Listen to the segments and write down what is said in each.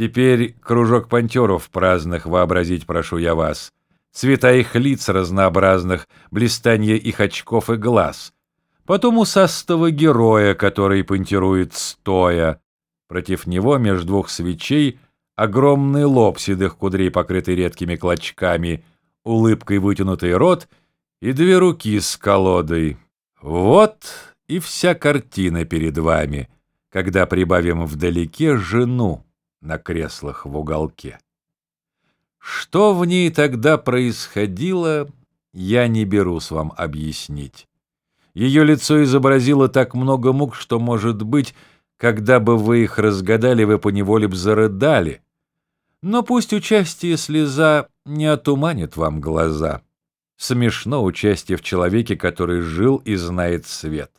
Теперь кружок пантеров праздных вообразить прошу я вас. Цвета их лиц разнообразных, блистанье их очков и глаз. Потом усастого героя, который пантерует стоя. Против него между двух свечей огромный лоб седых кудрей, покрытый редкими клочками, улыбкой вытянутый рот и две руки с колодой. Вот и вся картина перед вами, когда прибавим вдалеке жену на креслах в уголке. Что в ней тогда происходило, я не берусь вам объяснить. Ее лицо изобразило так много мук, что, может быть, когда бы вы их разгадали, вы поневоле б зарыдали. Но пусть участие слеза не отуманит вам глаза. Смешно участие в человеке, который жил и знает свет.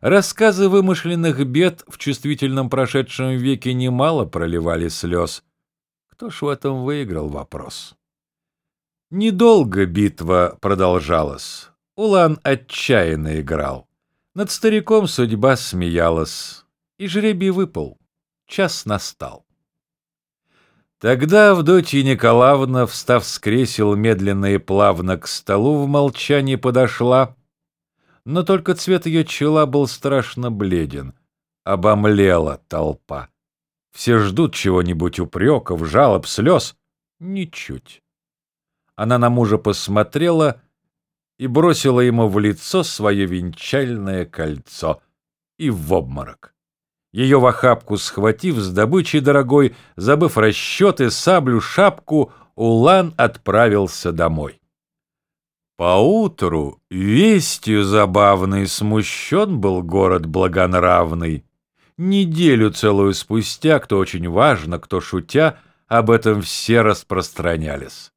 Рассказы вымышленных бед в чувствительном прошедшем веке немало проливали слез. Кто ж в этом выиграл вопрос? Недолго битва продолжалась. Улан отчаянно играл. Над стариком судьба смеялась, и жребий выпал. Час настал. Тогда Авдотья Николаевна, встав с кресел медленно и плавно к столу, в молчании подошла — но только цвет ее чела был страшно бледен. Обомлела толпа. Все ждут чего-нибудь упреков, жалоб, слез. Ничуть. Она на мужа посмотрела и бросила ему в лицо свое венчальное кольцо и в обморок. Ее в охапку схватив с добычей дорогой, забыв расчеты, саблю, шапку, Улан отправился домой. Поутру вестью забавной смущен был город благонравный. Неделю целую спустя, кто очень важно, кто шутя, об этом все распространялись.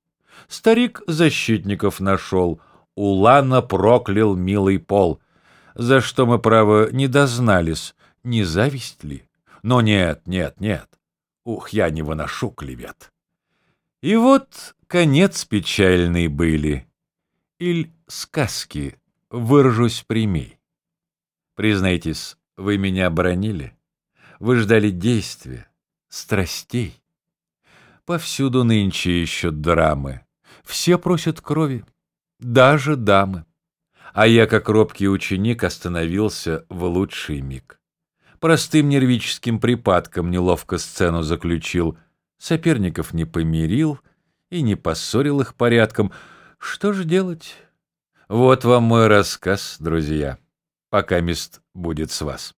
Старик защитников нашел, Улана проклял милый пол, за что мы, право, не дознались, не зависть ли? Но нет, нет, нет, ух, я не выношу клевет. И вот конец печальный были — Иль сказки, выражусь прямей. Признайтесь, вы меня бронили? Вы ждали действия, страстей? Повсюду нынче ищут драмы. Все просят крови, даже дамы. А я, как робкий ученик, остановился в лучший миг. Простым нервическим припадком неловко сцену заключил, соперников не помирил и не поссорил их порядком — что же делать? Вот вам мой рассказ, друзья, пока мест будет с вас.